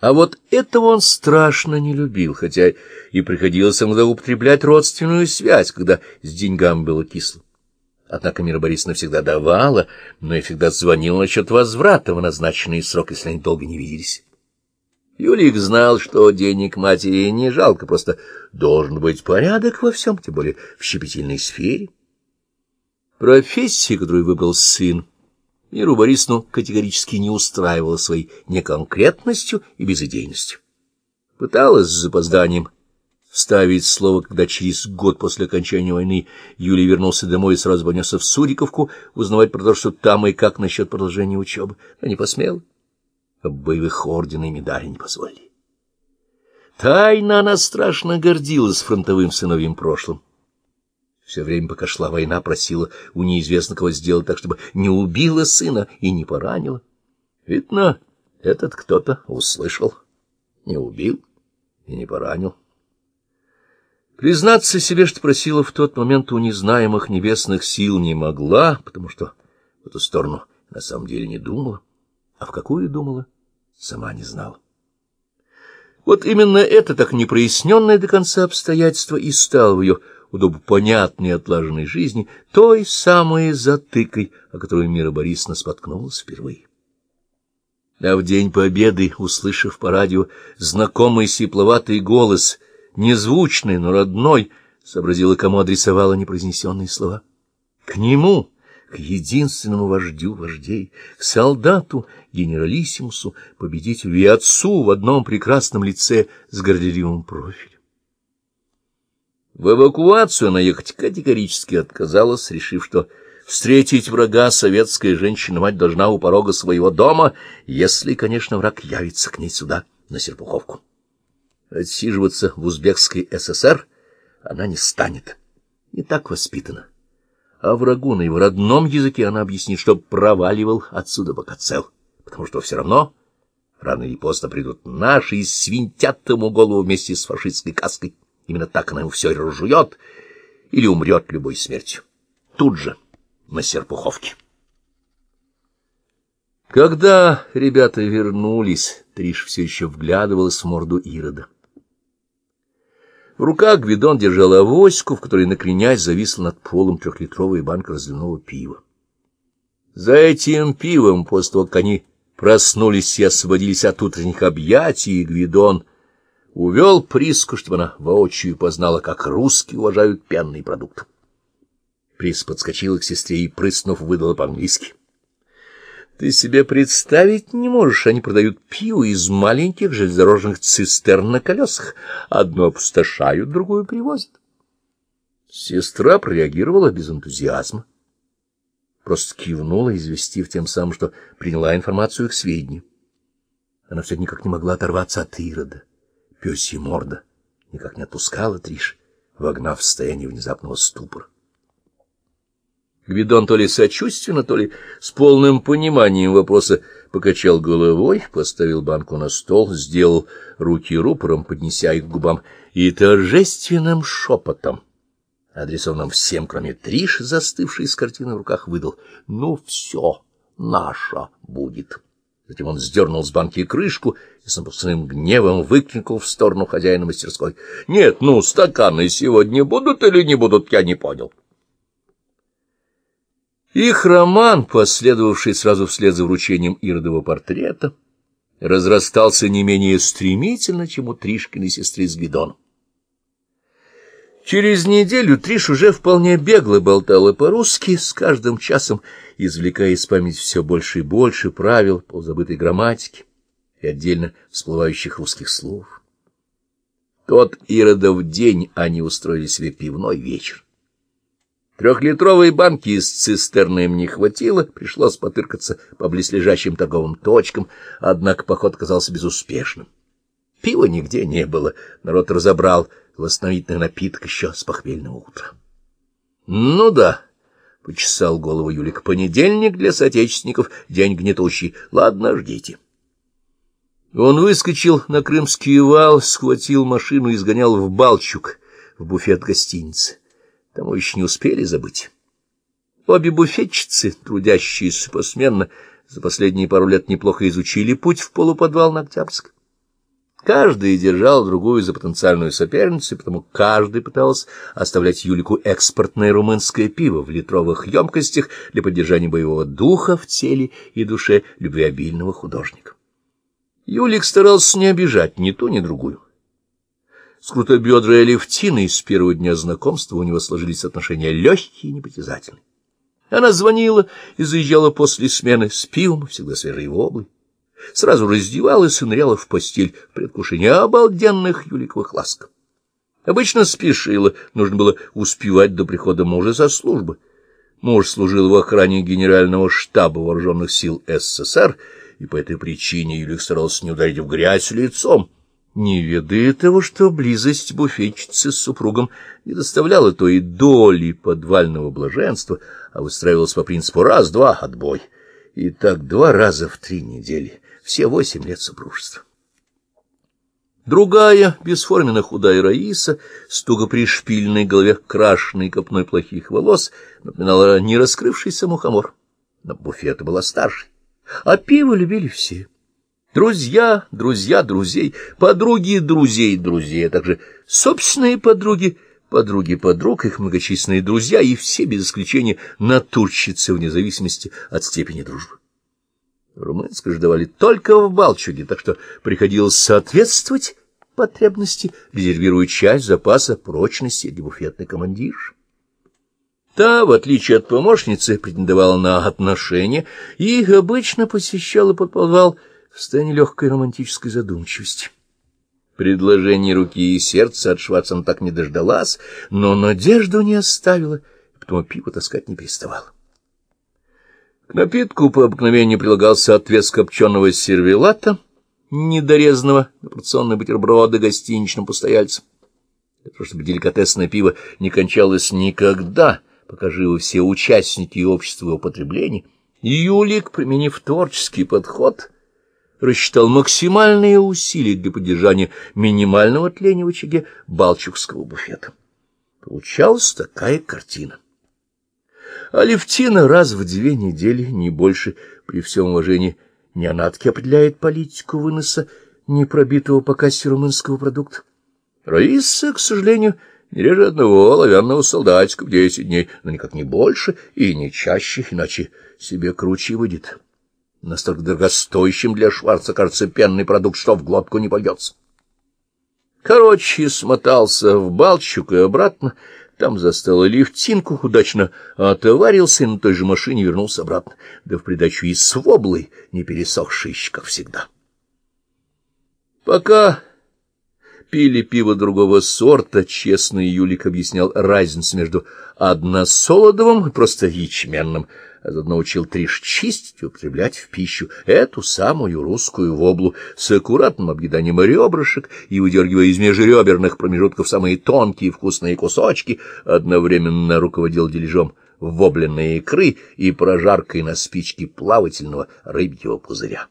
А вот этого он страшно не любил, хотя и приходилось иногда употреблять родственную связь, когда с деньгами было кисло. Однако Мира Борисовна всегда давала, но и всегда звонила насчет возврата в назначенный срок, если они долго не виделись. Юлик знал, что денег матери не жалко, просто должен быть порядок во всем, тем более в щепетильной сфере. Профессия, которую выбрал сын, Миру Борисовну категорически не устраивала своей неконкретностью и безыдейностью. Пыталась с запозданием вставить слово, когда через год после окончания войны Юлий вернулся домой и сразу понесся в Суриковку узнавать про то, что там и как насчет продолжения учебы, но не посмел. Боевых ордена и медали не позволили. Тайно она страшно гордилась фронтовым сыновьим прошлым. Все время, пока шла война, просила у неизвестно кого сделать так, чтобы не убила сына и не поранила. Видно, этот кто-то услышал, не убил и не поранил. Признаться себе, что просила в тот момент у незнаемых небесных сил не могла, потому что в эту сторону на самом деле не думала, а в какую думала, сама не знала. Вот именно это так непроясненное до конца обстоятельство и стало в ее удобно понятной и отлаженной жизни той самой затыкой, о которой Мира Борисовна споткнулась впервые. А в день победы, услышав по радио знакомый сипловатый голос, незвучный, но родной, сообразила, кому адресовала непроизнесенные слова. К нему, к единственному вождю вождей, к солдату, генералиссимусу, победителю и отцу в одном прекрасном лице с горделивым профилем. В эвакуацию она ехать категорически отказалась, решив, что встретить врага советская женщина-мать должна у порога своего дома, если, конечно, враг явится к ней сюда, на Серпуховку. Отсиживаться в узбекской ССР она не станет, не так воспитана. А врагу на его родном языке она объяснит, что проваливал отсюда пока цел, потому что все равно рано или поздно придут наши и свинтят ему голову вместе с фашистской каской. Именно так она ему все и разжует или умрет любой смертью. Тут же, на Серпуховке. Когда ребята вернулись, Триш все еще вглядывалась в морду Ирода. В руках Гвидон держал авоську, в которой, накренясь, зависла над полом трехлитровая банка разливного пива. За этим пивом, после того, как они проснулись и освободились от утренних объятий, Гвидон увел Приску, чтобы она воочию познала, как русские уважают пенный продукт. Прис подскочила к сестре и, прыснув, выдала по-английски. — Ты себе представить не можешь, они продают пиво из маленьких железнодорожных цистерн на колесах. Одну опустошают, другую привозят. Сестра прореагировала без энтузиазма. Просто кивнула, известив тем самым, что приняла информацию к сведению. Она все никак не могла оторваться от Ирода пёсья морда никак не отпускала Триш, вогнав в состояние внезапного ступора. Гвидон то ли сочувственно, то ли с полным пониманием вопроса покачал головой, поставил банку на стол, сделал руки рупором, поднеся их к губам, и торжественным шепотом, адресованным всем, кроме Триш, застывшей с картиной в руках, выдал «Ну все, наша будет». Затем он сдернул с банки крышку и с гневом выкрикнул в сторону хозяина мастерской. — Нет, ну, стаканы сегодня будут или не будут, я не понял. Их роман, последовавший сразу вслед за вручением Иродова портрета, разрастался не менее стремительно, чем у Тришкиной сестры с Гвидоном. Через неделю Триш уже вполне бегло болтала по-русски, с каждым часом извлекая из памяти все больше и больше правил полузабытой грамматики и отдельно всплывающих русских слов. Тот Иродов день они устроили себе пивной вечер. Трехлитровой банки с цистерной им не хватило, пришлось потыркаться по близлежащим торговым точкам, однако поход оказался безуспешным. Пива нигде не было, народ разобрал — восстановительный напиток еще с похмельного утра. — Ну да, — почесал голову Юлик, — понедельник для соотечественников, день гнетущий. Ладно, ждите. Он выскочил на Крымский вал, схватил машину и сгонял в Балчук, в буфет гостиницы. Тому еще не успели забыть. Обе буфетчицы, трудящиеся посменно, за последние пару лет неплохо изучили путь в полуподвал на Октябрьск. Каждый держал другую за потенциальную соперницу, потому каждый пытался оставлять Юлику экспортное румынское пиво в литровых емкостях для поддержания боевого духа в теле и душе любвеобильного художника. Юлик старался не обижать ни ту, ни другую. С крутобедрой Алевтиной с первого дня знакомства у него сложились отношения легкие и непритязательные. Она звонила и заезжала после смены с пивом, всегда свежей воблой сразу раздевалась и ныряла в постель в предвкушении обалденных юликовых ласк. Обычно спешила, нужно было успевать до прихода мужа со службы. Муж служил в охране Генерального штаба Вооруженных сил СССР, и по этой причине Юлик старался не ударить в грязь лицом. Не ведая того, что близость буфетчицы с супругом не доставляла той доли подвального блаженства, а выстраивалась по принципу «раз-два, отбой». И так два раза в три недели — все восемь лет супружества. Другая, бесформенно худая Раиса, с туго пришпильной голове крашеной копной плохих волос, напоминала не раскрывшийся мухомор. Но буфета была старшей, а пиво любили все. Друзья, друзья друзей, подруги друзей друзей, а также собственные подруги, подруги подруг, их многочисленные друзья и все, без исключения, натурщицы вне зависимости от степени дружбы. Румынское же давали только в Балчуге, так что приходилось соответствовать потребности, резервируя часть запаса прочности для буфетной командирши. Та, в отличие от помощницы, претендовала на отношения и обычно посещала подползал в состоянии легкой романтической задумчивости. Предложение руки и сердца от Шварцена так не дождалась, но надежду не оставила, потому пиво таскать не переставала. К напитку по обыкновению прилагался отвес копченого сервелата, недорезанного на порционные бутерброды гостиничным постояльцам. Для того, чтобы деликатесное пиво не кончалось никогда, пока живы все участники общества употребления, Юлик, применив творческий подход, рассчитал максимальные усилия для поддержания минимального тления в очаге балчукского буфета. Получалась такая картина. Алевтина раз в две недели, не больше, при всем уважении, не анатки определяет политику выноса непробитого по кассе румынского продукта. Раиса, к сожалению, не реже одного оловянного солдатика в десять дней, но никак не больше и не чаще, иначе себе круче выйдет. Настолько дорогостоящим для Шварца, кажется, пенный продукт, что в глотку не пойдется. Короче, смотался в Балчук и обратно, там застал лифтинку, удачно отоварился и на той же машине вернулся обратно, да в придачу и с не пересохший, как всегда. Пока пили пиво другого сорта, честный Юлик объяснял разницу между односолодовым и просто ячменным, а заодно учил триж чистить и употреблять в пищу эту самую русскую воблу с аккуратным объеданием ребрышек и выдергивая из межреберных промежутков самые тонкие вкусные кусочки, одновременно руководил дележом вобленной икры и прожаркой на спичке плавательного рыбьего пузыря.